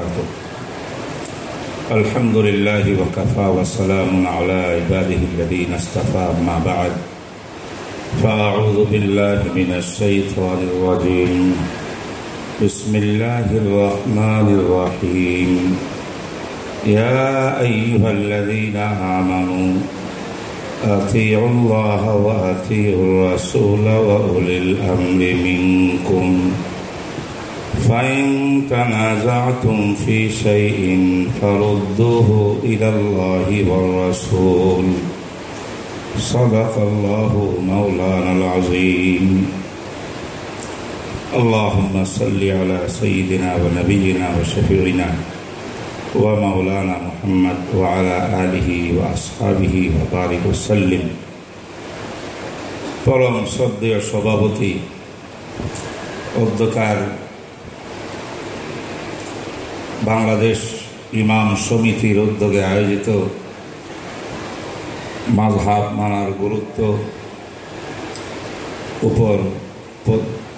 وبركاته. الحمد لله وكفى وسلام على عباده الذين اصطفى ما بعد. فأعوذ بالله من الشيطان الرجيم. بسم الله الرحمن الرحيم. يا أيها الذين آمنوا، أطيعوا الله وأطيعوا الرسول وأولي الأمر منكم. فإن تنازعتم في شيء فردوه إلى الله والرسول صدق الله مولانا العظيم اللهم صل على سيدنا ونبينا وشفيعنا ومولانا محمد وعلى آله وأصحابه وبارك وسلم পরম শ্রদ্ধেয় সভাপতি অধ্যকার বাংলাদেশ ইমাম সমিতির উদ্যোগে আয়োজিত মাঝহাব মানার গুরুত্ব উপর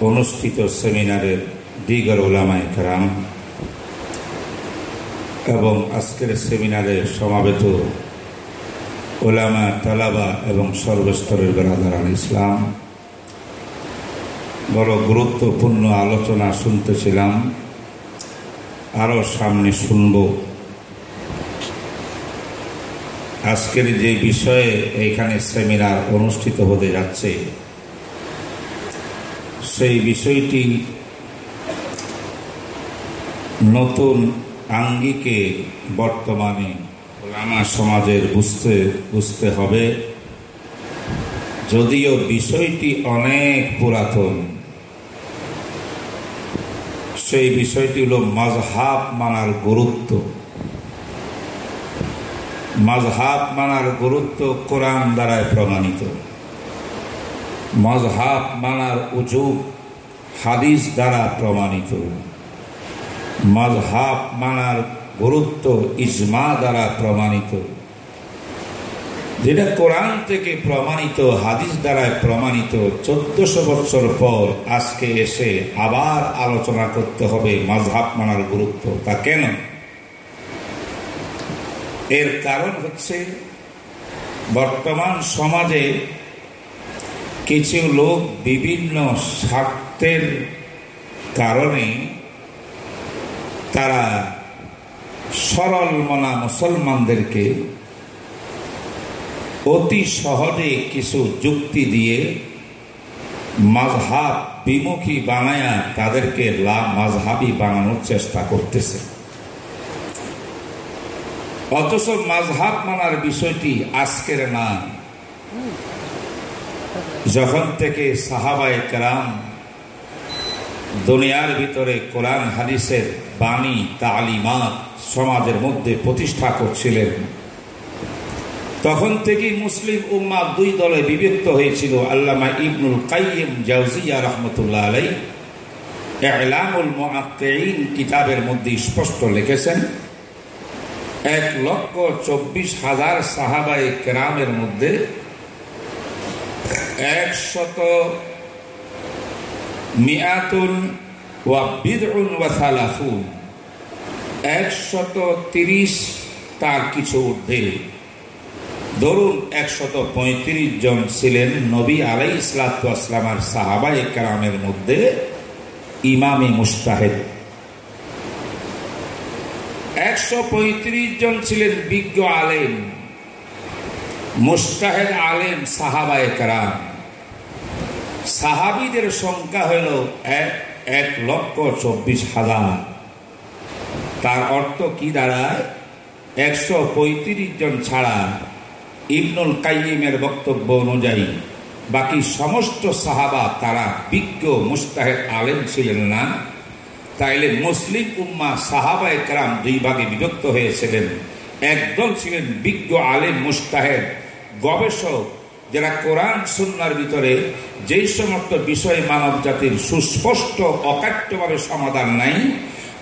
অনুষ্ঠিত সেমিনারের দিগর ওলামায় কেরাম এবং আজকের সেমিনারে সমাবেত ওলামা তালাবা এবং সর্বস্তরের বেরাদারান ইসলাম। বড় গুরুত্বপূর্ণ আলোচনা শুনতেছিলাম। আরও সামনে শুনব। আজকের যে বিষয়ে এইখানে সেমিনার অনুষ্ঠিত হতে যাচ্ছে, সেই বিষয়টি নতুন আঙ্গিকে বর্তমানে আমার সমাজের বুঝতে বুঝতে হবে। যদিও বিষয়টি অনেক পুরাতন সেই বিষয়টি হল মজহাব মানার গুরুত্ব। মজহাব মানার গুরুত্ব কোরআন দ্বারায় প্রমাণিত। মজহাব মানার উজুব হাদিস দ্বারা প্রমাণিত। মজহাব মানার গুরুত্ব ইজমা দ্বারা প্রমাণিত। যেটা কোরআন থেকে প্রমাণিত, হাদিস দ্বারা প্রমাণিত, চোদ্দশো বছর পর আজকে এসে আবার আলোচনা করতে হবে মজহাব মানার গুরুত্ব। তা কেন? এর কারণ হচ্ছে, বর্তমান সমাজে কিছু লোক বিভিন্ন স্বার্থের কারণে তারা সরল মনা মুসলমানদেরকে অতি সহজে কিছু যুক্তি দিয়ে মাঝহাব বিমুখী বানায়া তাদেরকে মাঝহাবি বানানোর চেষ্টা করতেছে। অথচ মাঝহাব মানার বিষয়টি আজকের না। যখন থেকে সাহাবায় কেরাম দুনিয়ার ভিতরে কোরআন হাদিসের বাণী, তালিমাত সমাজের মধ্যে প্রতিষ্ঠা করছিলেন তখন থেকেই মুসলিম উম্মা দুই দলে বিভক্ত হয়েছিল। আল্লামা ইবনুল কাইম জাউজিয়া রহমতুল্লাহ আলাই এলামুল মুআক্কিন কিতাবের মধ্যে স্পষ্ট লিখেছেন, এক লক্ষ চব্বিশ হাজার সাহাবাই কেরামের মধ্যে একশত মিয়াতুন ওয়া বিদউন ওয়া সালাফুন একশত তিরিশ তার কিছু ঊর্ধ্বে ধরুন একশত পঁয়ত্রিশ জন ছিলেন নবী আলাই ইসলাতামের সাহাবাই কালামের মধ্যে ইমামে মুস্তাহেদ। একশো পঁয়ত্রিশ জন ছিলেন বিজ্ঞ আলেম, মুস্তাহেদ আলেম সাহাবায় কারাম। সাহাবিদের সংখ্যা হল এক এক লক্ষ চব্বিশ হাজার। তার অর্থ কি দাঁড়ায়? একশো পঁয়ত্রিশ জন ছাড়া ইবনুল কাইমের বক্তব্য অনুযায়ী, বাকি সমস্ত সাহাবা তারা বিজ্ঞ মুস্তাহেদ আলেম ছিলেন না। তাইলে মুসলিম উম্মা সাহাবা একরাম দুই ভাগে বিভক্ত হয়েছিলেন। একদল ছিলেন বিজ্ঞ আলেম মুস্তাহেদ, গবেষক যারা কোরআন সুন্নার ভিতরে যেই সমস্ত বিষয় মানব জাতির সুস্পষ্ট অকাট্যভাবে সমাধান নাই,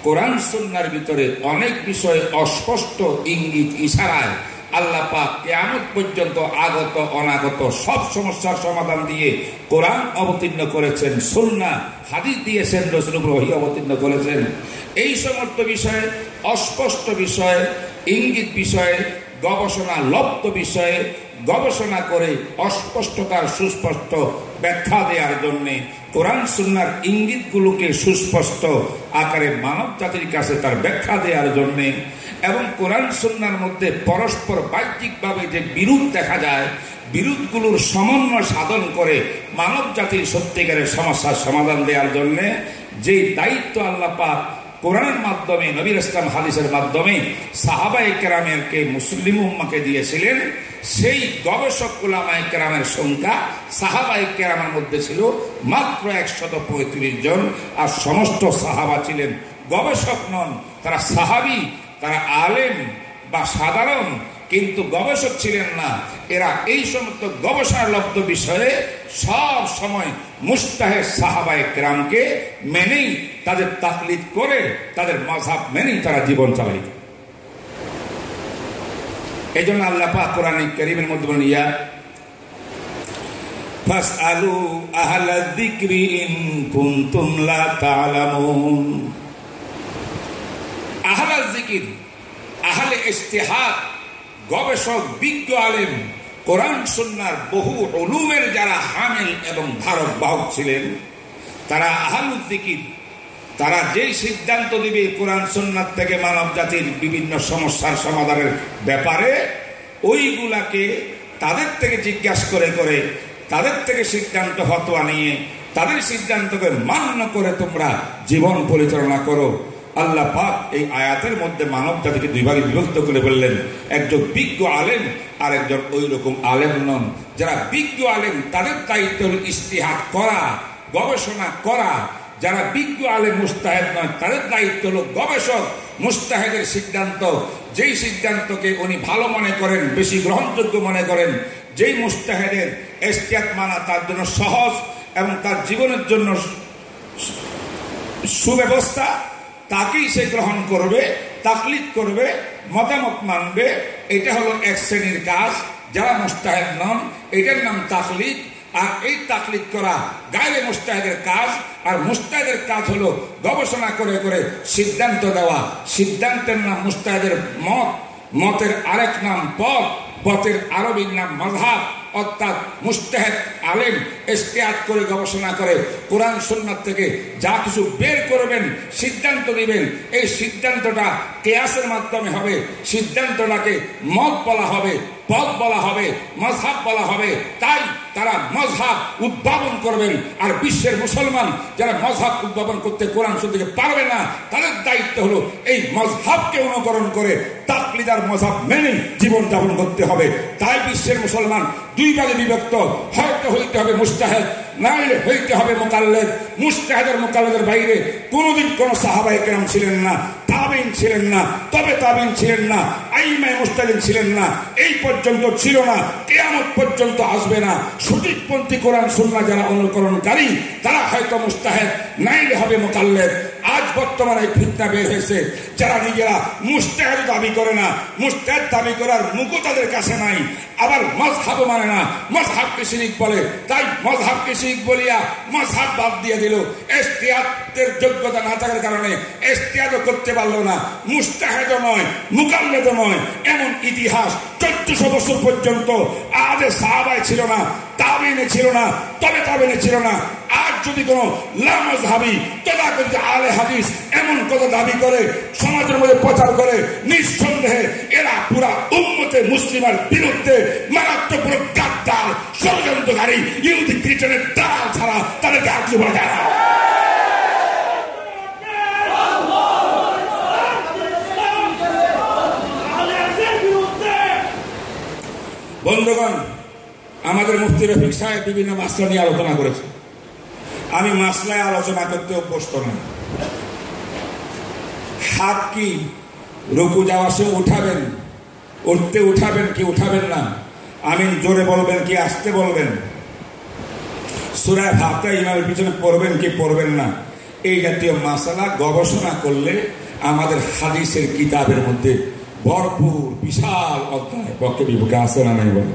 কোরআন সুন্নার ভিতরে অনেক বিষয়ে অস্পষ্ট ইঙ্গিত, ইশারায় আল্লাহ পাক কেয়ামত পর্যন্ত আগত, অনাগত সব সমস্যার সমাধান দিয়ে কোরআন অবতীর্ণ করেছেন সুন্না হাদিস দিয়েছেন রসুলপুর ওহি অবতীর্ণ করেছেন। এই সমস্ত বিষয়ে, অস্পষ্ট বিষয়ে, ইঙ্গিত বিষয়ে, গবেষণা লব্ধ বিষয়ে গবেষণা করে অস্পষ্টতার সুস্পষ্ট ব্যাখ্যা দেওয়ার জন্যে কোরআন সুন্নার ইঙ্গিতগুলোকে সুস্পষ্ট আকারে মানব জাতির কাছে তার ব্যাখ্যা দেওয়ার জন্যে এবং কোরআন সুন্নার মধ্যে পরস্পর বাহ্যিকভাবে যে বিরোধ দেখা যায় বিরোধগুলোর সমন্বয় সাধন করে মানব জাতির সত্যিকারের সমস্যার সমাধান দেওয়ার জন্যে যে দায়িত্ব আল্লাহ পাক কোরআনের মাধ্যমে, নবীর ইসলাম হাদিসের মাধ্যমে সাহাবাই কেরামেরকে মুসলিম উম্মাকে দিয়েছিলেন সেই গবেষক গুলামায় কেরামের সংখ্যা সাহাবাই কেরামের মধ্যে ছিল মাত্র একশত পঁয়ত্রিশ জন। আর সমস্ত সাহাবা ছিলেন গবেষক নন, তারা সাহাবি, তারা আলেম বা সাধারণ, কিন্তু গবেষক ছিলেন না। এরা এই সমস্ত গবেষণালব্ধ বিষয়ে সব সময় মুস্তাহে সাহাবায় গ্রামকে মেনেই তাদের তাকলিদ করে, তাদের মজাব মেনেই তারা জীবন চালাইত। এই জন্য আল্লাহ পাক কোরআন করিমের মধ্যে বলেন, ইয়া ফাসআলু ইন কুনতুম লা তা'লামুন আহলা যিকির, আহলে গবেষক, বিজ্ঞ কোরআন সন্ন্যার বহু অলুমের যারা হামেল এবং বাহক ছিলেন, তারা আহালুদ্দিকির তারা যেই সিদ্ধান্ত দিবে কোরআন সন্ন্যার থেকে মানব জাতির বিভিন্ন সমস্যার সমাধানের ব্যাপারে, ওইগুলাকে তাদের থেকে জিজ্ঞাসা করে করে, তাদের থেকে সিদ্ধান্ত ফতোয়া নিয়ে, তাদের সিদ্ধান্তকে মান্য করে তোমরা জীবন পরিচালনা করো। আল্লাহ পাক এই আয়াতের মধ্যে মানব জাতিকে দুই ভাগে বিভক্ত করে বললেন। একজন বিজ্ঞ আলেম আর একজন ওই রকম আলেম নন। যারা বিজ্ঞ আলেম, তাদের দায়িত্ব ইস্তিহাত করা, গবেষণা করা যারা বিজ্ঞ আলে মুস্তাহেদ নয় তাদের দায়িত্ব হল গবেষক মুস্তাহেদের সিদ্ধান্ত। যেই সিদ্ধান্তকে উনি ভালো মনে করেন, বেশি গ্রহণযোগ্য মনে করেন, যেই মুস্তাহেদের এস্তিয়াত মানা তার জন্য সহজ এবং তার জীবনের জন্য সুব্যবস্থা, তাকেই সে গ্রহণ করবে, তাকলিদ করবে, মতামত মানবে। এটা হলো এক শ্রেণির কাজ। যারা মুস্তাহেদ নন, এটার নাম তাকলিদ। আর এই তাকলিদ করা গায়ে মুস্তাহেদের কাজ, আর মুস্তাহেদের কাজ হলো গবেষণা করে করে সিদ্ধান্ত দেওয়া। সিদ্ধান্তের নাম মুস্তাহেদের মত, মতের আরেক নাম পথ, পথের আরবির নাম মজহাব অর্থাৎ মুস্তাহেদ আলেম এস্তেয়াত করে গবেষণা করে, কোরআন, সুন্নাত থেকে যা কিছু বের করবেন, সিদ্ধান্ত দিবেন। এই সিদ্ধান্তটা কেয়াসের মাধ্যমে হবে, সিদ্ধান্তটাকে মত বলা হবে। পথ বলা হবে মজহাব বলা হবে। তাই তারা মজহাব উদ্ভাবন করবেন। আর বিশ্বের মুসলমান যারা মজহাব উদ্ভাবন করতে কোরআন শুনতে পারবে না, তাদের দায়িত্ব হলো এই মজহাবকে অনুকরণ করে তাকলিদার মজহাব মেনে জীবন যাপন করতে হবে। তাই বিশ্বের মুসলমান দুই ভাগে বিভক্ত। হয়তো হইতে হবে মুস্তাহেদ নাইলে হইতে হবে মোকাল্লেদ। মুস্তাহেদের মোকাল্লেদের বাইরে কোনোদিন কোনো সাহাবাই কেরাম ছিলেন না। তাবিন ছিলেন না, তবে তাবিন ছিলেন না আইমায় মুস্তাদিন ছিলেন না, এই পর্যন্ত ছিল না, কেয়ামত পর্যন্ত আসবে না। সঠিকপন্থী কোরআন সুন্না যারা অনুকরণকারী, তারা হয়তো মুস্তাহেদ, নাইলে হবে মোকাল্লেদ আজ বর্তমানে ফিতনা বের হয়েছে। যারা নিজেরা মুস্তাহেদ দাবি করে না, মুস্তাহেদ দাবি করার মুখও তাদের কাছে নাই। আবার মজহাব মানে না। মজহাবকে শিরিক বলে। তাই মজহাবকে শিরিক বলিয়া মজহাব বাদ দিয়ে দিল। এস্তিয়াতের যোগ্যতা না থাকার কারণে এস্তিয়াদও করতে পারল না। মুস্তাহেদও নয় মুকাল্লেদও নয়। এমন ইতিহাস চোদ্দশো বছর পর্যন্ত আজ সাহাবায় ছিল না। তাবিনে ছিল না, তবে তাবিনে ছিল না। আর যদি কোনো লামজ হাবি তথাকথিত আলে হাদিস এমন কথা দাবি করে, সমাজের মধ্যে প্রচার করে, নিঃসন্দেহে এরা পুরা উম্মতে মুসলিমার বিরুদ্ধে মারাত্মক গাদ্দার, ষড়যন্ত্রকারী ইহুদি খ্রিস্টানের দালাল ছাড়া তাদেরকে আর কি বলা যায় বন্ধুগণ আমাদের মুফতি রফিক সাহেব বিভিন্ন মাসলা নিয়ে আলোচনা করেছে। আমি মাসলায় আলোচনা করতে অভ্যস্ত না হাত কি রুকু যাওয়ার সময় উঠাবেন, উঠতে উঠাবেন কি উঠাবেন না? আমি জোরে বলবেন কি আসতে বলবেন? সুরায় ভাবটা ইমামের পিছনে পড়বেন কি পড়বেন না? এই জাতীয় মাসালা গবেষণা করলে আমাদের হাদিসের কিতাবের মধ্যে ভরপুর, বিশাল অধ্যায় পক্ষে বিপক্ষে আছে না নাই বলে?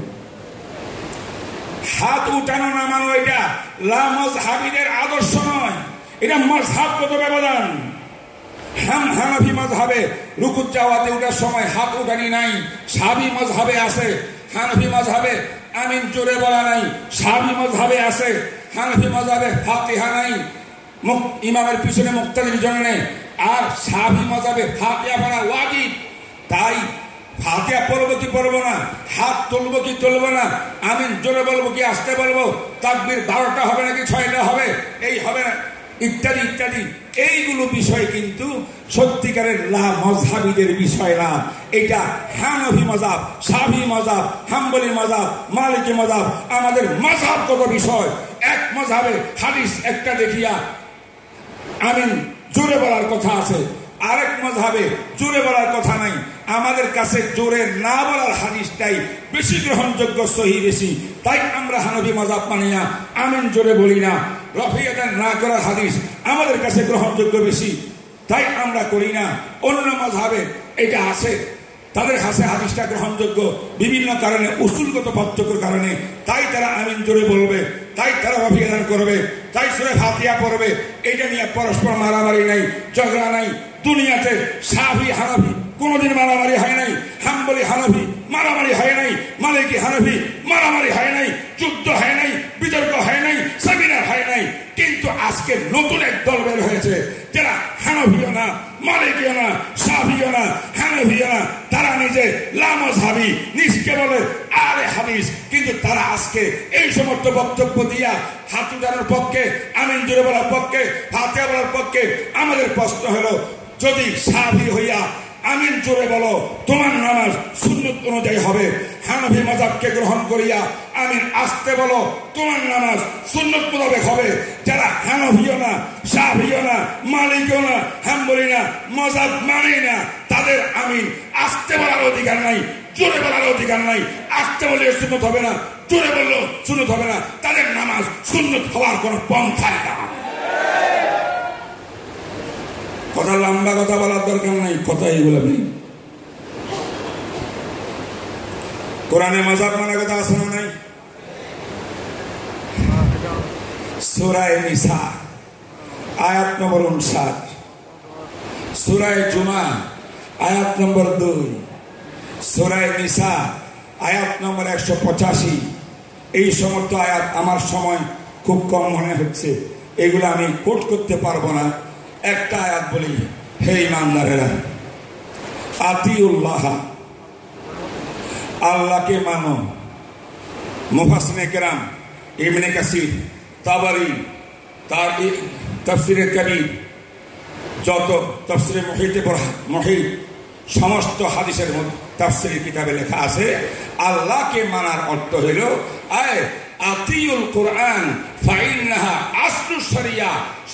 হাত উঠানো নামানো এটা। লামজ হাবিদের আদর্শ নয়। এটা মজহাবগত ব্যবধান? হাম হানাফি মজহাবে রুকুত চাওয়াতে ওঠার সময় হাত উঠানি নাই, সাবি মজহাবে আছে। হানফি মজহাবে আমিন জোরে বলা নাই, সাবি মজহাবে আছে। হানফি মজহাবে ফাতিহা নাই। ইমামের পিছনে মুক্তাদির জন্য। আর সাবি মজহাবে ফাতিহা পড়া ওয়াজিব। তাই ফাতিয়া পড়ব কি পড়ব না? হাত তুলবো কি তুলবো না? আমি জোরে বলব কি আসতে বলব? তাকবির বারোটা হবে নাকি ছয়টা হবে? এই হবে না। ইত্যাদি ইত্যাদি। এইগুলো বিষয় কিন্তু সত্যিকারের লা মজহাবিদের বিষয় না। এটা হানভি মজাব সাভি মজাব হাম্বলি মজাব মালিকি মজাব আমাদের মজাবগত বিষয়। এক মজাবে হাদিস একটা দেখিয়া আমিন জোরে বলার কথা আছে। আরেক মজাবে জোরে বলার কথা নাই। আমাদের কাছে জোরে না বলার হাদিসটাই বেশি গ্রহণযোগ্য, সহি বেশি। তাই আমরা হানবি মজাব মানি না, আমিন জোরে বলি না, রফিয়াদান না করার হাদিস আমাদের কাছে গ্রহণযোগ্য বেশি। তাই আমরা করি না অন্য মজাবে এটা আছে। তাদের কাছে হাদিসটা গ্রহণযোগ্য, বিভিন্ন কারণে, উসুলগত পার্থক্যের কারণে। তাই তারা আমিন জোরে বলবে, তাই তারা অভিযান করবে, তাই সুরে ফাতিয়া পড়বে। এটা নিয়ে পরস্পর মারামারি নাই, ঝগড়া নাই। দুনিয়াতে সাহাবি হানাফি কোনোদিন মারামারি হয় নাই। হাম্বলি হানাফি, মারামারি হয় নাই। মালিকি হানাফি, মারামারি হয় নাই। যুদ্ধ হয় নাই, বিতর্ক হয় নাই, সেমিনার হয় নাই। কিন্তু আজকে নতুন এক দল বের হয়েছে। যারা হানফিও না মালিকীয় না সাহাবিও না, হানফিও না, তারা নিজে লামজ হাবি নিজকে বলে আরে হাবিস কিন্তু তারা আজকে এই সমস্ত বক্তব্য দিয়া হাত উঠানোর পক্ষে, আমিন জুড়ে বলার পক্ষে হাতে বলার পক্ষে আমাদের প্রশ্ন হলো, যদি সাহাবি হইয়া আমিন জোরে বলো, তোমার নামাজ সুন্নত অনুযায়ী হবে। হানফি মজাবকে গ্রহণ করিয়া আমিন আসতে বলো, তোমার নামাজ সুন্নত মোতাবেক হবে। যারা হানফিও না সাহাবিও না, মালিকও না, হাম্বলি না মজাব মানে না, তাদের আমিন আসতে বলার অধিকার নাই, জোরে বলার অধিকার নাই। আসতে বলে সুন্নত হবে না, জোরে বলল সুন্নত হবে না। তাদের নামাজ সুন্নত হওয়ার কোনো পন্থায় না। কথা, লম্বা কথা বলার দরকার নাই, কথা এইগুলো নেই। কোরআনে মজাব মানা কথা আছে না নাই? সুরায় নিসা, আয়াত নম্বর উনষাট। সুরায় জুমা, আয়াত নম্বর দুই। সুরায় নিসা, আয়াত নম্বর একশো পঁচাশি। এই সমস্ত আয়াত আমার সময় খুব কম মনে হচ্ছে। এগুলো আমি কোট করতে পারব না। একটা আয়াত বলি, হে ইমানদারেরা, আতিউল্লাহ, আল্লাহকে মানো। মুফাসনে কেরাম ইমনে কাসির, তাবারি, তার তফসিরে কবির যত তফসিরে মহিতে মহিত, সমস্ত হাদিসের মধ্যে তাফসিরি কিতাবে লেখা আছে, আল্লাহকে মানার অর্থ হইল, আয় আতিউল কোরআন, ফাইন্নাহা আসলু শরিয়া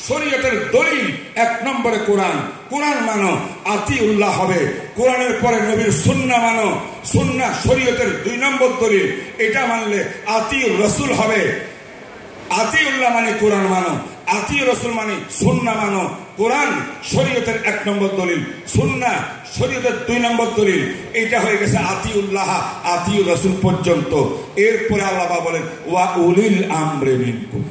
শরীয়তের দলিল এক নম্বরে কোরআন। কোরআন মানো, আতিউল্লাহ হবে। কোরআনের পরে নবীর সুন্না মানো। সুন্না শরীয়তের দুই নম্বর দলিল। এটা মানলে আতিউল রসুল হবে। আতিউল্লাহ মানে কোরআন মানো। আতিউ রসুল মানে সুন্না মানো। কোরআন শরীয়তের এক নম্বর দলিল। সুন্না শরীয়তের দুই নম্বর দলিল। এইটা হয়ে গেছে আতিউল্লাহ আতিউ রসুল পর্যন্ত। এরপরে আল্লাহ বলেন, ওয়া উলিল আমরে মিনকুম।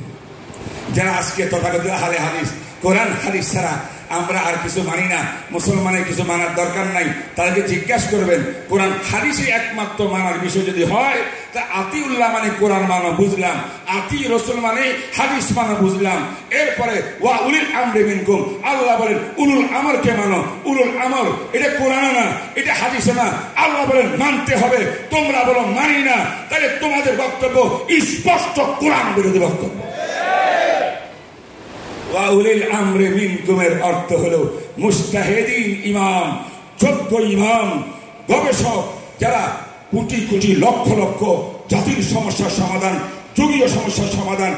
যারা আজকে তথাগত হালে হাদিস, কোরআন হাদিস ছাড়া আমরা আর কিছু মানি না। মুসলমানের কিছু মানার দরকার নাই। তাদেরকে জিজ্ঞাসা করবেন, কোরআন হাদিসই একমাত্র মানার বিষয় যদি হয়, তা আতি উল্লাহ মানে কোরআন মানো বুঝলাম, আতি রসুল মানে হাদিস মানো বুঝলাম। এরপরে, ওয়া উলিল আমরে মিনকুম, আল্লাহ বলেন, উলুল আমরকে মানো, উলুল আমর, এটা কোরআন না, এটা হাদিসে না। আল্লাহ বলেন, মানতে হবে, তোমরা বলো মানি না, তাহলে তোমাদের বক্তব্য স্পষ্ট কোরআন বিরোধী বক্তব্য। ওয়াউলিল আমরে অর্থ হলো মুস্তাহেদিন ইমাম যোগ্য ইমাম, গবেষক যারা কোটি কোটি লক্ষ লক্ষ জাতির সমস্যার সমাধান, যুগীয় সমস্যার সমাধান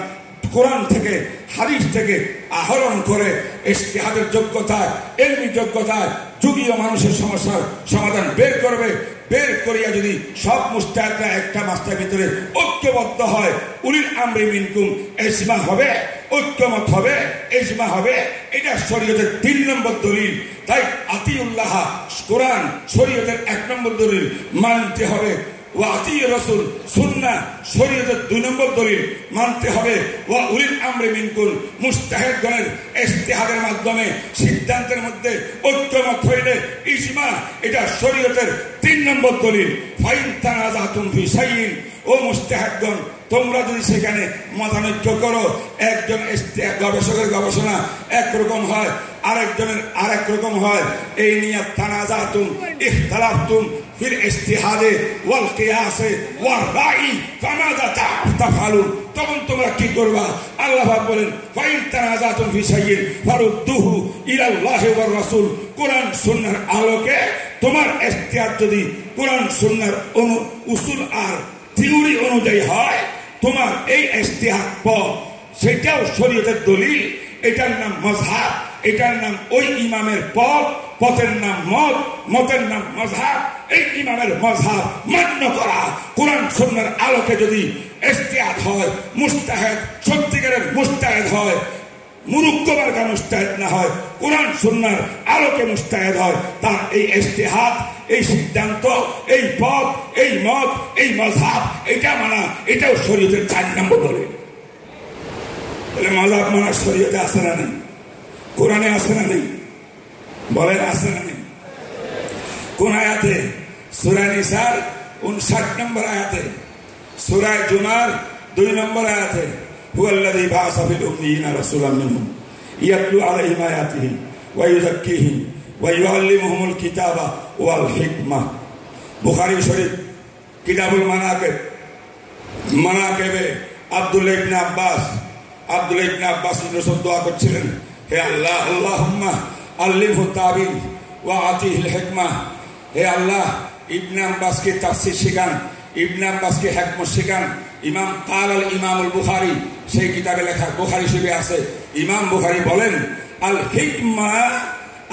কোরআন থেকে, হাদিস থেকে আহরণ করে ইস্তেহাদের যোগ্যতায়, এলমি যোগ্যতায় যুগীয় মানুষের সমস্যার সমাধান বের করবে। বের করিয়া যদি সব মুস্তাহাদরা একটা মাস্টার ভিতরে ঐক্যবদ্ধ হয়, উলিল আমরি মিনকুম, এজমা হবে, ঐক্যমত হবে, এজমা হবে, এটা শরীয়তের তিন নম্বর দলিল। তাই আতিউল্লাহ, কোরআন শরীয়তের এক নম্বর দলিল, মানতে হবে। ওয়াতি রসুল সুন্না শরীয়তের দুই নম্বর দলিল মানতে হবে। ওয়া উলিল আমরে মিনকুল মুস্তাহেদগণের ইস্তেহাদের মাধ্যমে, সিদ্ধান্তের মধ্যে ঐক্যমত হইলে ইজমা, এটা শরীয়তের তিন নম্বর দলিল। ফাইন ফি সাইয়িন ও মুস্তাহেদগণ তোমরা যদি সেখানে মতানৈক্য করো, একজন গবেষকের গবেষণা একরকম হয়, আরেকজনের আরেক রকম হয়। এই নিয়ে তানাজাতুম, ইখতালাফতুম ফিল ইস্তিহাদে ওয়াল কিয়াসে ওয়ার রাই তখন তোমরা কি করবা? আল্লাহ বলেন, ফাইন তানাজাতুম ফি শাইইন ফারুদ্দুহু ওয়ার রাসূল। কোরআন সুন্নাহর আলোকে তোমার ইস্তিহাদ যদি কোরআন সুন্নাহর অনু উসুল আর থিওরি অনুযায়ী হয়, তোমার এই ইস্তিহাদ পথ, সেটাও শরীয়তের দলিল। এটার নাম মজহাব এটার নাম ওই ইমামের পথ, পথের নাম মত, মতের নাম মজহাব এই ইমামের মজহাব মান্য করা। কোরআন সন্ন্যার আলোকে যদি এস্তিয়াদ হয়, মুস্তাহেদ, সত্যিকারের মুস্তাহেদ হয় মুরুক্কবার গা মুস্তাহেদ না হয়, কোরআন সন্ন্যার আলোকে মুস্তাহেদ হয়। তার এই এস্তেহাদ এই সিদ্ধান্ত, এই পথ, এই মত, এই মজহাব এটা মানা, এটাও শরীয়তের চার নম্বর বলে। মজাব মানা শরীয়তে আসে না নেই? কোরআনে আসে না নেই? বলেন আসে না নেই? কোন আয়াতে? সুরায় নিসার উনষাট নম্বর আয়াতে। সুরায় জুমার দুই নম্বর আয়াতে। هو الذي بعث في الأميين رسولا منهم يتلو عليهم آياته ويزكيهم ويعلمهم الكتاب والحكمة বুখারী শরীফ কিতাবুল মানাকিব মানাকিবে আব্দুল্লাহ ইবনে আব্বাস আব্দুল্লাহ ইবনে আব্বাস রাসূল দোয়া করছিলেন হে আল্লাহ আল্লাহুম্মা আল্লিমহু তাবিল ওয়া আতিহিল হিকমা হে আল্লাহ ইবনে আব্বাসকে তাফসীর শেখান ইবনে আব্বাসকে হিকমত শেখান। ইমাম কাল আল ইমামুল বুখারী, সেই কিতাবে লেখা বুখারী শরীফে আছে। ইমাম বুখারী বলেন, আল হিকমা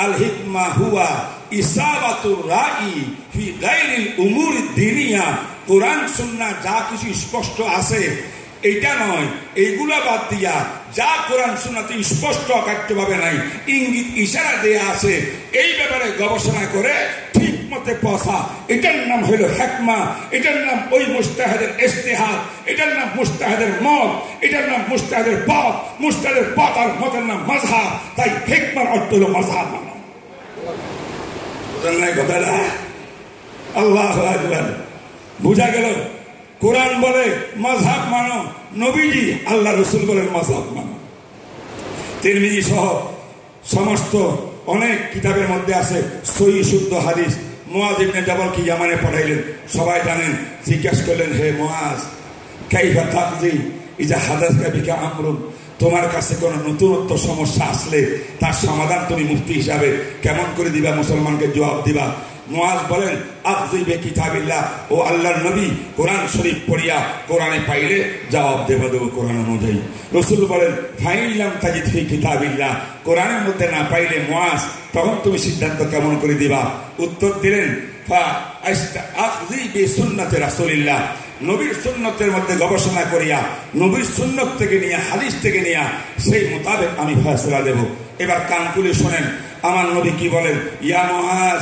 আল হিকমা হুয়া দিনিয়া। যা কিছু স্পষ্ট আছে এটা নয়। এইগুলা বাদ দিয়া যা কোরআন শোনাতে স্পষ্ট অকাট্যভাবে নাই, ইঙ্গিত ইশারা দেয়া আছে। এই ব্যাপারে গবেষণা করে ঠিক মতে পথা এটার নাম হইল হেকমা। এটার নাম ওই মুস্তাহেদের ইস্তেহাদ এটার নাম মুস্তাহেদের মত। এটার নাম মুস্তাহেদের পথ মুস্তাহেদের পথ আর মতের নাম মজহা তাই হেকমার অর্থ হলো মজহা মানো। বুঝলেন আল্লাহ বুঝা গেল? কোরআন বলে মজহাব মানো, নবীজি আল্লাহ রসুল বলেন মজহাব মানো। তিরমিজি সহ সমস্ত অনেক কিতাবের মধ্যে আছে সই শুদ্ধ হাদিস। মোয়াজ ইবনে জাবল কি জামানে পড়াইলেন? সবাই জানেন, জিজ্ঞেস করলেন, হে মোয়াজ কাইফা তাকদি ইজা হাদাস কাবিকা আমরুন? তোমার কাছে কোনো নতুনত্ব সমস্যা আসলে তার সমাধান তুমি মুক্তি হিসাবে কেমন করে দিবা, মুসলমানকে জবাব দিবা? মোয়াজ বলেন আফজিবে কিতাবিল্লাহ ও আল্লাহর নবী, কোরআন শরীফ পড়িয়া কোরআনে পাইলে জবাব দেব দেব কোরআন অনুযায়ী। রসুল বলেন ফাইলাম তাজিদ ফি কিতাবিল্লাহ, কোরআনের মধ্যে না পাইলে মোয়াজ তখন তুমি সিদ্ধান্ত কেমন করে দিবা? উত্তর দিলেন নবীর মধ্যে গবেষণা করিয়া, নবীর থেকে থেকে সেই মোতাবেক আমি ফয়সলা দেব। এবার কান খুলে শোনেন, আমার নবী কি বলেন, ইয়া মহাজ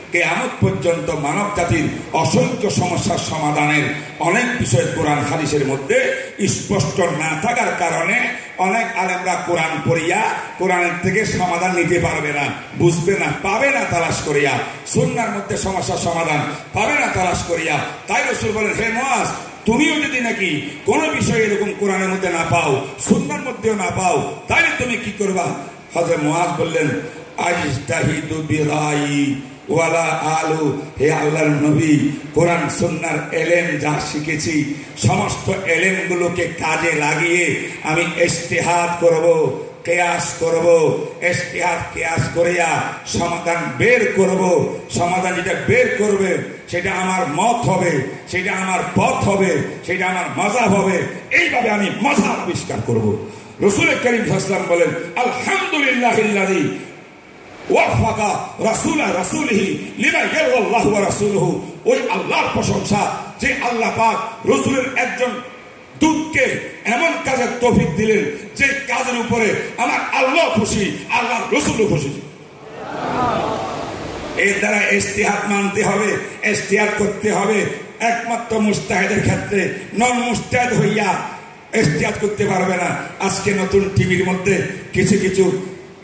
কেয়ামত পর্যন্ত মানব জাতির অসংখ্য সমস্যার সমাধানের অনেক বিষয় কোরআন হাদিসের মধ্যে স্পষ্ট না থাকার কারণে অনেক আলেমরা কোরআন পড়িয়া কোরআনের থেকে সমাধান নিতে পারবে না, বুঝবে না, পাবে না তালাশ করিয়া। সুন্নার মধ্যে সমস্যার সমাধান পাবে না তালাশ করিয়া। তাই রসুল বলেন, হে মাস তুমিও যদি নাকি কোনো বিষয় এরকম কোরআনের মধ্যে না পাও, সুন্নার মধ্যেও না পাও তাহলে তুমি কি করবা? হজরত মহাজ বললেন আজ তাহিদু বিরাই ওয়ালা আলু, হে আল্লাহর নবী, কোরআন, সুন্নার এলেম যা শিখেছি, সমস্ত এলেমগুলোকে কাজে লাগিয়ে আমি ইস্তেহাদ করব, কেয়াস করব ইস্তেহাদ কেয়াস করিয়া সমাধান বের করব, সমাধান যেটা বের করবে, সেটা আমার মত হবে, সেটা আমার পথ হবে, সেটা আমার মজা হবে, এইভাবে আমি মজা আবিষ্কার করব। রসুল করিম সাল্লাম বলেন আলহামদুলিল্লাহ ওয়াফাকা রাসূলা রাসূলিহি লিমা ইয়াল্লাহু ওয়া রাসূলুহু। ওই আল্লাহর প্রশংসা, যে আল্লাহ পাক রসুলের একজন দূতকে এমন কাজের তৌফিক দিলেন, যে কাজের উপরে আমার আল্লাহ খুশি আল্লাহ রসুলও খুশি। এর দ্বারা এস্তিহাত মানতে হবে এস্তিহাত করতে হবে। একমাত্র মুস্তাহেদের ক্ষেত্রে নন মুস্তাহেদ হইয়া এস্তিহাত করতে পারবে না। আজকে নতুন টিভির মধ্যে কিছু কিছু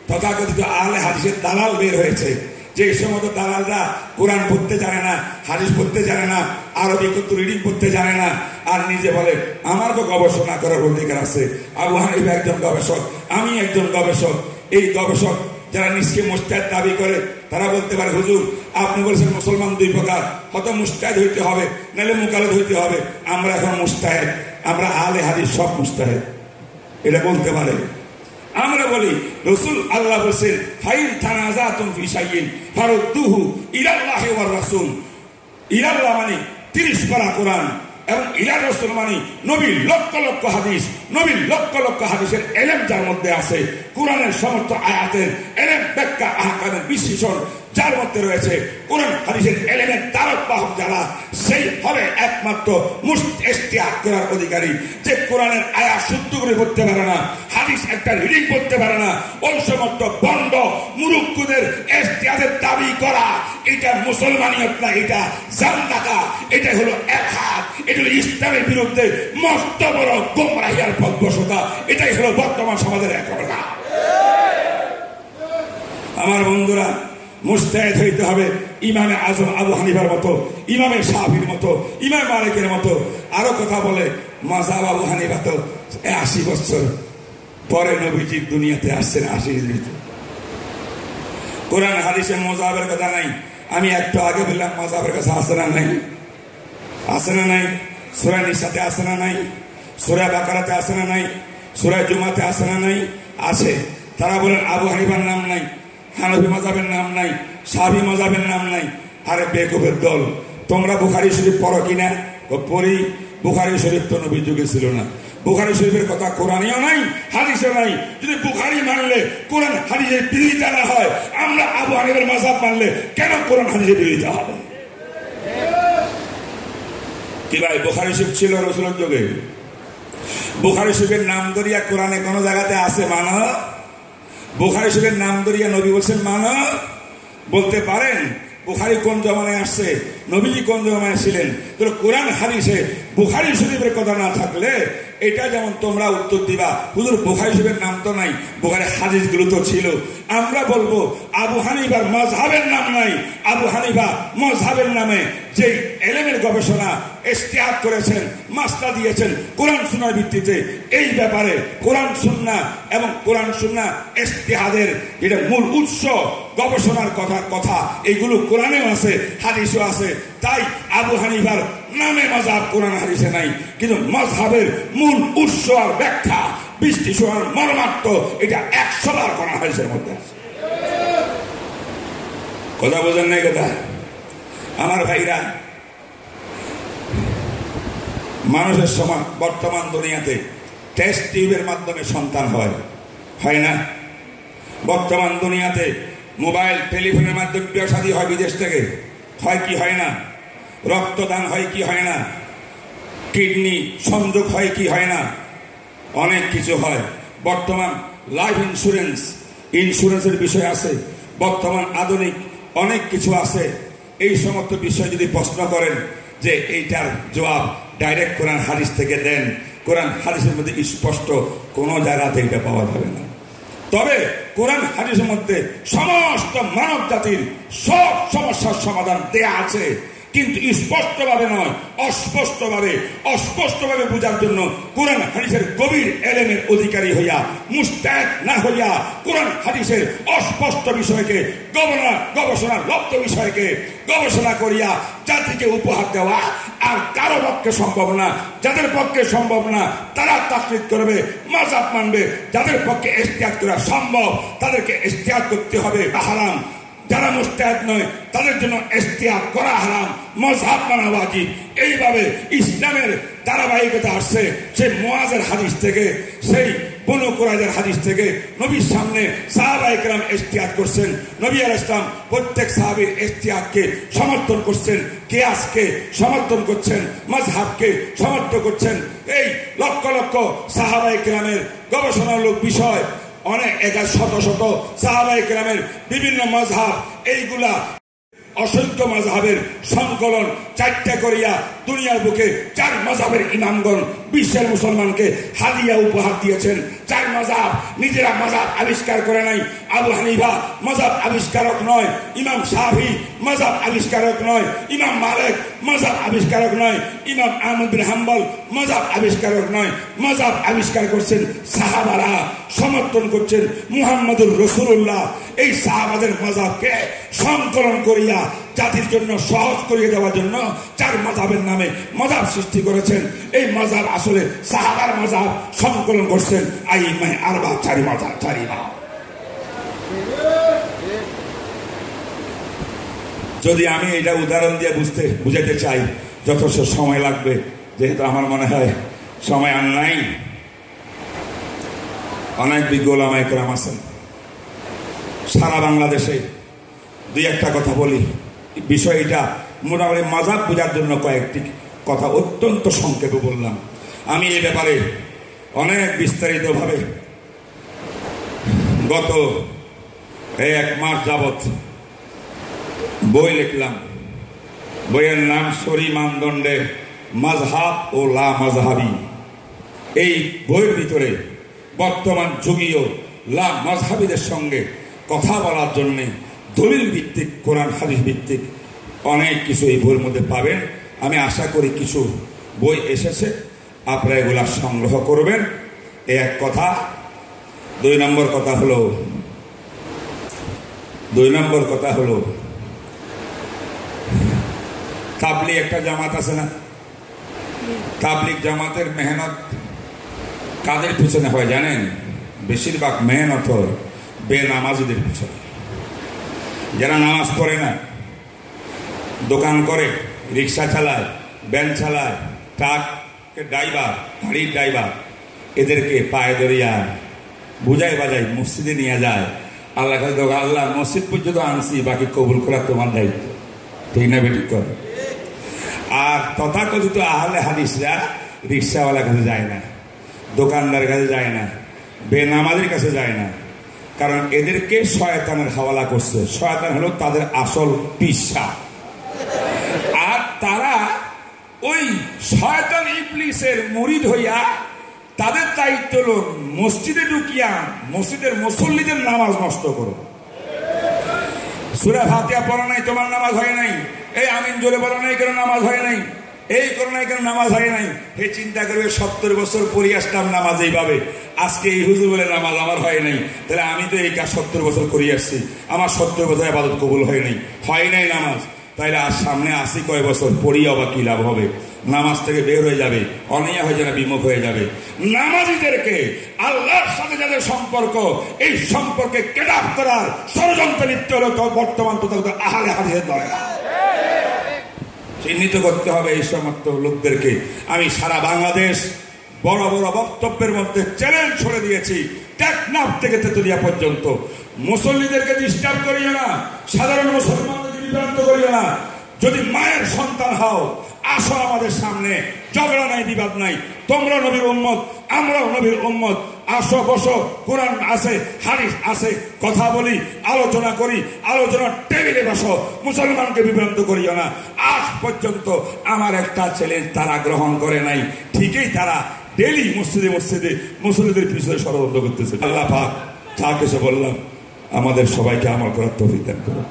তথাকথিত আলে হাদিসের দালাল বের হয়েছে। যে সমস্ত দালালরা কোরআন পড়তে জানে না, হাদিস পড়তে জানে না, আরবি কত রিডিং পড়তে জানে না, আর নিজে বলে, আমার তো গবেষণা করার অধিকার আছে। আবু হানিফা একজন গবেষক, আমি একজন গবেষক। এই গবেষক যারা নিজকে মুস্তাদ দাবি করে, তারা বলতে পারে, হুজুর, আপনি বলছেন মুসলমান দুই প্রকার হয়তো মুস্তাহিদ হইতে হবে, নাহলে মুকালদ হইতে হবে। আমরা এখন মুস্তাহেদ, আমরা আলে হাদিস সব মুস্তাহেদ। এটা বলতে পারে। আমরা বলি, রসুল আল্লাহ বলছেন ফাইল থানাজা তুম ফিসাইন ফারুদ্দুহু ইলাল্লাহ ওয়ার ইরাল্লাহ মানে 30 পারা কোরআন এবং ইরা রসুল মানে নবীর লক্ষ লক্ষ হাদিস। নবীর লক্ষ লক্ষ হাদিসের এলেম যার মধ্যে আছে। কোরআনের সমর্থ আয়াতের এলেম ব্যাখ্যা আহকামের বিশ্লেষণ যার মধ্যে রয়েছে কোরআন, হাদিসের এলেমের তারক বাহক যারা, সেই হবে একমাত্র করার অধিকারী, যে কোরআনের আয়া শুদ্ধ করে পড়তে পারে না, হাদিস একটা রিডিং করতে পারে না, ওই সমস্ত বন্ড মুরুক্ষুদের এস্তিয়াদের দাবি করা, এটা মুসলমানিয়ত না, এটা জান্দাকা এটা হলো এরহাদ এটা হলো ইসলামের বিরুদ্ধে মস্ত বড় গোমরাহিয়ার পদবসতা এটাই হলো বর্তমান সমাজের এক আমার বন্ধুরা মুস্তাহেদ হইতে হবে ইমামে আজম আবু হানিফার মতো, ইমামে সাহাবির মতো, ইমাম মালিকের মতো। আরও কথা বলে মাজাব আবু হানিফা তো আশি বছর পরে নবীজির দুনিয়াতে আসছেন, আশি কোরআন, হাদিসে মজাবের কথা নাই। আমি একটু আগে বললাম মজাবের কথা আসে না নাই? আসে না নাই? সুরা নিশাতে আসে না নাই? সুরা বাকারাতে আসে না নাই? সুরা জুমাতে আসে না নাই? আছে। তারা বলেন আবু হানিফার নাম নাই। হানফি মজাবের নাম নাই সাবি মজাবের নাম নাই। আরে বেকুবের দল, তোমরা বুখারি শরীফ পড়ো কিনা পড়ি বুখারি শরীফ তো নবী যুগে ছিল না। বুখারি শরীফের কথা কোরআনিও নাই, হাদিসও নাই। যদি বুখারি মানলে, কোরআন হাদিসের বিরোধিতা না হয়, আমরা আবু হানিফের মাসাব মানলে কেন কোরআন হাদিসের বিরোধিতা হবে? কি ভাই, বুখারি শরীফ ছিল রসুলের যুগে? বুখারি শরীফের নাম ধরিয়া কোরআনে কোনো জায়গাতে আছে মানা? বুখারি শরীফের নাম ধরিয়া নবী বলছেন মানা বলতে পারেন, বুখারি কোন জমানায় আসছে? নবীজি কোন জমানায় ছিলেন তো কোরআন হাদিসে বুখারি শরীফের কথা না থাকলে এটা যেমন তোমরা উত্তর দিবা। হুজুর, বুখারি শরীফের নাম তো নাই, বুখারি গুলো তো ছিল। আমরা বলব, আবু হানিফার মজহাবের নাম নাই। আবু হানিফা মজহাবের নামে যে এলেমের গবেষণা ইস্তেহাদ করেছেন মাস্তা দিয়েছেন কোরআন সুনার ভিত্তিতে। এই ব্যাপারে কোরআন সুন্না এবং কোরআন সুন্না ইস্তেহাদের যেটা মূল উৎস, গবেষণার কথা কথা, এইগুলো কোরআনেও আছে, হাদিসও আছে। তাই আবু হানিফার নামে মজাব কোরআন হাদিসে নাই, কিন্তু মজহাবের মূল উৎস আর ব্যাখ্যা, বৃষ্টি আর মর্মার্থ এটা একশো বার কোরআন হাদিসের মধ্যে। আছে কথা বোঝেন নাই কথা? আমার ভাইরা মানুষের সমাজ বর্তমান দুনিয়াতে টেস্ট টিউবের মাধ্যমে সন্তান হয়। হয় না? বর্তমান দুনিয়াতে মোবাইল টেলিফোনের মাধ্যমে বিয়ে শাদী হয় বিদেশ থেকে। হয় কি হয় না? রক্তদান হয় কি হয় না? কিডনি সংযোগ হয় কি হয় না? অনেক কিছু হয়। বর্তমান লাইফ ইন্স্যুরেন্স ইন্স্যুরেন্সের বিষয় আছে। বর্তমান আধুনিক অনেক কিছু আছে। এই সমস্ত বিষয় যদি প্রশ্ন করেন যে এইটার জবাব ডাইরেক্ট কোরআন হাদিস থেকে দেন। কোরআন হাদিসের মধ্যে স্পষ্ট কোনো জায়গাতে এটা পাওয়া যাবে না। তবে কোরআন হাদিসের মধ্যে সমস্ত মানব জাতির সব সমস্যার সমাধান দেয়া আছে। কিন্তু স্পষ্টভাবে নয়, অস্পষ্টভাবে অস্পষ্টভাবে বোঝার জন্য কোরআন হাদিসের গভীর এলেমের অধিকারী হইয়া মুস্তাক না হইয়া কোরআন হাদিসের অস্পষ্ট বিষয়কে, গবেষণা, গবেষণার লব্ধ বিষয়কে গবেষণা করিয়া জাতিকে উপহার দেওয়া আর কারও পক্ষে সম্ভব না। যাদের পক্ষে সম্ভব না, তারা তাকলিদ করবে মাজাব মানবে। যাদের পক্ষে এস্তিয়াদ করা সম্ভব, তাদেরকে এস্তিয়াদ করতে হবে, হারাম। যারা মুস্তাহাদ নয়, তাদের জন্য এস্তিয়াদ করা হারাম মজহাব মানা ওয়াজিব। এইভাবে ইসলামের ধারাবাহিকতা আসছে, সেই মোয়াজের হাদিস থেকে, সেই বনু কুরাইজার হাদিস থেকে নবীর সামনে সাহাবা একরাম ইস্তিয়াদ করছেন। নবী আল ইসলাম প্রত্যেক সাহাবির ইস্তিয়াদকে সমর্থন করছেন, কেয়াসকে সমর্থন করছেন মাজহাবকে সমর্থন করছেন। এই লক্ষ লক্ষ সাহাবা একরামের গবেষণামূলক বিষয় অনেক এগারো শত শত সাহাবাই গ্রামের বিভিন্ন মজহাব এইগুলা অসংখ্য মজাবের সংকলন চারটা করিয়া দুনিয়ার বুকে চার মজাবের ইমামগণ বিশ্বের মুসলমানকে হাদিয়া উপহার দিয়েছেন। চার মজাব নিজেরা মজাব আবিষ্কার করে নাই। আবু হানিফা মজাব আবিষ্কারক নয়, ইমাম শাহি মজাব আবিষ্কারক নয়, ইমাম মালিক মজাব আবিষ্কারক নয়, ইমাম আহমদ বিন হাম্বল মজাব আবিষ্কারক নয়। মজাব আবিষ্কার করছেন সাহাবারা, সমর্থন করছেন মুহাম্মদুর রসুল্লাহ এই সাহাবাদের মজাবকে সংকলন করিয়া জাতির জন্য সহজ করিয়ে দেওয়ার জন্য চার মজাবের নামে মজাব সৃষ্টি করেছেন। এই মজাব আসলে সাহাবার মজাব সংকলন করছেন আই মাই আরবা চারি মজাব চারি মা যদি আমি এটা উদাহরণ দিয়ে বুঝতে বুঝাতে চাই, যথেষ্ট সময় লাগবে, যেহেতু আমার মনে হয় সময় আর নাই। অনেক বিজ্ঞ ওলামাইকরাম আছেন। সারা বাংলাদেশে দুই একটা কথা বলি। বিষয়টা মোটামুটি মাজাব বোঝার জন্য কয়েকটি কথা অত্যন্ত সংক্ষেপে বললাম। আমি এই ব্যাপারে অনেক বিস্তারিতভাবে গত এক মাস যাবৎ বই লিখলাম। বইয়ের নাম সরি মানদণ্ডে মাজহাব ও লা মাজহাবি এই বইয়ের ভিতরে বর্তমান যুগীয় লা মাজহাবিদের সঙ্গে কথা বলার জন্যে দলিল ভিত্তিক, কোরআন, হাদিস ভিত্তিক অনেক কিছু এই বইয়ের মধ্যে পাবেন। আমি আশা করি কিছু বই এসেছে, আপনারা এগুলা সংগ্রহ করবেন। এক কথা। দুই নম্বর কথা হলো, দুই নম্বর কথা হলো তাবলি একটা জামাত আছে না? তাবলিক জামাতের মেহনত কাদের পিছনে হয় জানেন? বেশিরভাগ মেহনত হয় বেনামাজিদের পিছনে। যারা নামাজ পড়ে না দোকান করে, রিক্সা চালায় ব্যান চালায় ট্রাকের ড্রাইভার, গাড়ির ড্রাইভার, এদেরকে পায়ে ধরিয়া বুঝাই বাজাই মসজিদে নিয়ে যায়। আল্লাহ কাছে আল্লাহ, মসজিদ পর্যন্ত আনছি, বাকি কবুল করা তোমার দায়িত্ব। ঠিক না বেটি করে। আর তথাকথিত আহলে হাদিসরা রিক্সাওয়ালার কাছে যায় না, দোকানদারের কাছে যায় না, বেনামাজের কাছে যায় না। কারণ এদেরকে শয়তানের হাওয়ালা করছে। শয়তান হলো তাদের আসল পিসা। ওই শয়তান ইবলিসের মরিদ হইয়া তাদের দায়িত্ব হলো মসজিদে ঢুকিয়া মসজিদের মুসল্লিদের নামাজ নষ্ট করো। সুরা ফাতিয়া পড়া নাই, তোমার নামাজ হয় নাই। এই আমিন জোরে পড়া নাই কেন নামাজ হয় নাই? এই করোনায় কেন নামাজ হয় নাই? হে চিন্তা করবে, সত্তর বছর পরে আসলাম নামাজ এইভাবে। আজকে এই হুজুর বলে, নামাজ আমার হয় নাই। তাহলে আমি তো এই কাজ সত্তর বছর করে আসছি। আমার সত্তর বছর আবাদত কবুল হয় নাই। হয় নাই নামাজ। তাইলে আর সামনে আসি কয় বছর পড়িয়া বা কি লাভ হবে? নামাজ থেকে বের হয়ে যাবে অনিয়া হয়ে যাবে বিমুখ হয়ে যাবে। নামাজিদেরকে আল্লাহর সাথে যাদের সম্পর্ক, এই সম্পর্কে কেটাপ করার ষড়যন্ত্র লিপ্ত হলো বর্তমান তথাগত আহালে হাদিসের দলে চিহ্নিত করতে হবে এই সমস্ত লোকদেরকে। আমি সারা বাংলাদেশ বড় বড় বক্তব্যের মধ্যে চ্যালেঞ্জ ছড়ে দিয়েছি, টেকনাফ থেকে তেতুলিয়া পর্যন্ত। মুসল্লিদেরকে ডিস্টার্ব করিও না। সাধারণ মুসলমানদেরকে বিভ্রান্ত করিও না। যদি মায়ের সন্তান হও আসো আমাদের সামনে। ঝগড়া নাই, বিবাদ নাই। তোমরা নবীর উম্মত, আমরাও নবীর উম্মত। আসো, বসো, কোরআন আছে হারিস আছে, কথা বলি, আলোচনা করি, আলোচনার টেবিলে বসো। মুসলমানকে বিভ্রান্ত করিও না। আজ পর্যন্ত আমার একটা চ্যালেঞ্জ তারা গ্রহণ করে নাই। ঠিকই তারা ডেলি মসজিদে মসজিদে মুসলিদের পিছনে ষড়যন্ত্র করতেছে। আল্লাহ পাক, যা কিছু বললাম, আমাদের সবাইকে আমার করার তফিক দেন করুন।